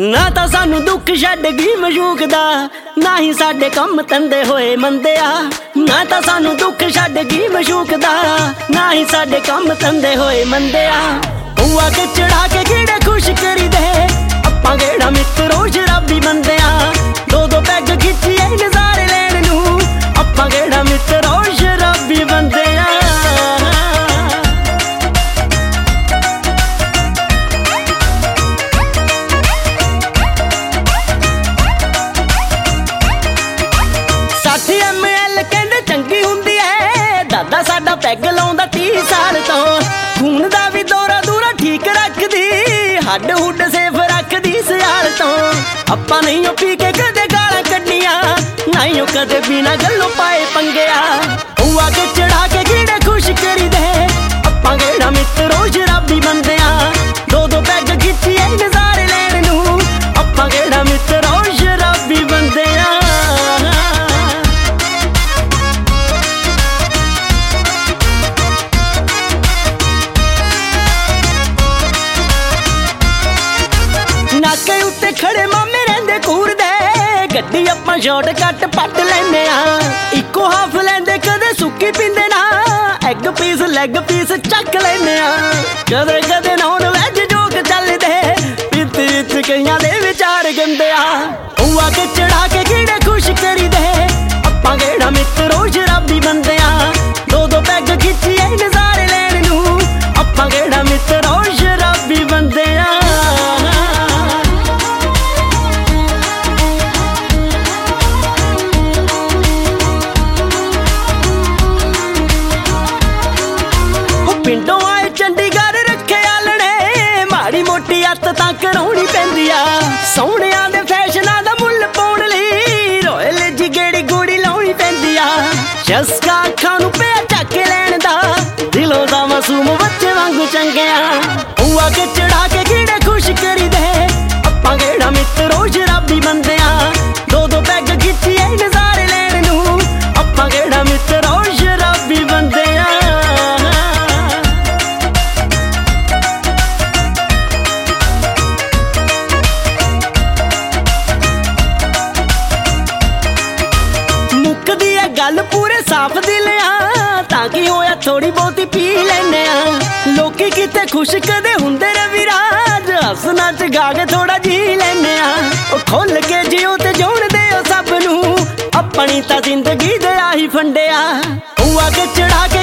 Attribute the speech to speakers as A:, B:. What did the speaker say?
A: ਨਾ ਤਾਂ ਸਾਨੂੰ ਦੁੱਖ ਛੱਡ ਗਈ ਮਸ਼ੂਕ ਦਾ, ਨਾ ਹੀ ਸਾਡੇ ਕੰਮ ਤੰਦੇ ਹੋਏ ਮੰਦਿਆ ਨਾ ਤਾਂ ਸਾਨੂੰ ਦੁੱਖ ਛੱਡ ਗਈ ਮਸ਼ੂਕ ਦਾ, ਨਾ ਹੀ ਸਾਡੇ ਕੰਮ ਤੰਦੇ ਹੋਏ ਮੰਦਿਆ ਪੈਗ ਲਾਉਂਦਾ 30 ਸਾਲ ਤੋਂ। ਖੂਨ ਦਾ ਵੀ ਦੌਰਾ ਦੂਰਾ ਠੀਕ ਰੱਖਦੀ, ਹੱਡ ਹੁੱਡ ਸੇਫ ਰੱਖਦੀ ਸਿਆਲ ਤੋਂ। ਆਪਾਂ ਨਹੀਂ ਉਹ ਪੀ ਕੇ ਕਦੇ ਗਾਲਾਂ ਕੱਢੀਆਂ ਨਹੀਂ ਉਹ ਕਦੇ ਬਿਨਾ ਗੱਲੋਂ ਪਾਏ ਪੰਗਿਆ। ਉਹ ਕੇ ਚੜਾ ਕੇ ਕਿਹੜੇ ਖੁਸ਼ ਕਰੀਦੇ ਨਾਕੇ ਖੜੇ ਮਾਮੇ ਰਹਿੰਦੇ ਕੂਰਦੇ ਗੱਡੀ ਆਪਾਂ ਸ਼ਾਰਟਕਟ ਪੱਟ ਲੈਨੇ ਆ। ਇੱਕੋ ਹਾਫ ਲੈਂਦੇ, ਕਦੇ ਸੁੱਕੀ ਪਿੰਦੇ ਨਾ। ਐਗ ਪੀਸ ਲੈਗ ਪੀਸ ਚੱਕ ਲੈਨੇ ਆ। ਕਦੇ ਕਦੇ ਨੌਨ ਵੈਜ ਜੋਕ ਚੱਲਦੇ। ਪਿੱਤ ਵਿੱਚ ਕਈਆਂ ਦੇ ਵਿਚਾਰ ਗੰਦੇ ਆ। ਹੁਆ ਕੇ ਚੜਾ ਕੇ ਕਿਹੜੇ ਖੁਸ਼ ਕਰੀਦੇ? ਆਪਾਂ ਗੇੜਾ ਮਿੱਤਰੋ ਸ਼ਰਾਬੀ ਬੰਦਿਆਂ ਦੋ ਦੋ ਪੈਗ ਖਿੱਚੀਏ ਪਿੰਡੋਂ ਆਏ ਚੰਡੀਗੜ੍ਹ ਰੱਖੇ ਆਲਣੇ। ਮਾੜੀ ਮੋਟੀ ਅੱਤ ਤਾਂ ਕਰਾਉਣੀ ਪੈਂਦੀ ਆ। ਸੋਹਣਿਆਂ ਦੇ ਫੈਸ਼ਨਾਂ ਦਾ ਮੁੱਲ ਪਾਉਣ ਲਈ ਰੋਇਲ ਜੀ ਗੇੜੀ ਗੂੜੀ ਲਾਉਣੀ ਪੈਂਦੀ ਆ। ਜਸਕਾ ਅੱਖਾਂ ਨੂੰ ਪਿਆ ਚੱਕ ਕੇ ਲੈਣ ਦਾ। ਦਿਲੋਂ ਦਾ ਮਾਸੂਮ ਬੱਚੇ ਵਾਂਗੂ ਚੰਗਿਆ ਹੁਆ ਕੇ ਚੜਾ ਕੇ ਕੀੜੇ ਖੁਸ਼ ਕਰੀ ਦੇ ਆਪਾਂ ਗੇੜਾ ਮਿੱਤਰੋ ਸ਼ਰਾਬੀ ਬੰਦੇ ਗੱਲ ਪੂਰੇ ਸਾਫ਼ ਦਿਲਿਆ, ਤਾਂ ਕੀ ਹੋਇਆ? ਥੋੜੀ ਬਹੁਤੀ ਪੀ ਲੈਨੇ ਆ। ਲੋਕੀ ਕਿਤੇ ਖੁਸ਼ ਕਦੇ ਹੁੰਦੇ ਰੇ ਵਿਰਾਜ। ਹੱਸਣਾ ਚ ਗਾ ਕੇ ਥੋੜਾ ਜੀ ਲੈਨੇ ਆ। ਉਹ ਖੁੱਲ ਕੇ ਜਿਉ ਤੇ ਜੋੜਦੇ ਹੋ ਸਭ ਨੂੰ। ਆਪਣੀ ਤਾਂ ਜ਼ਿੰਦਗੀ ਦੇ ਆਹੀ ਫੰਡਿਆ ਹੁਆ ਕੇ ਚੜਾ ਕੇ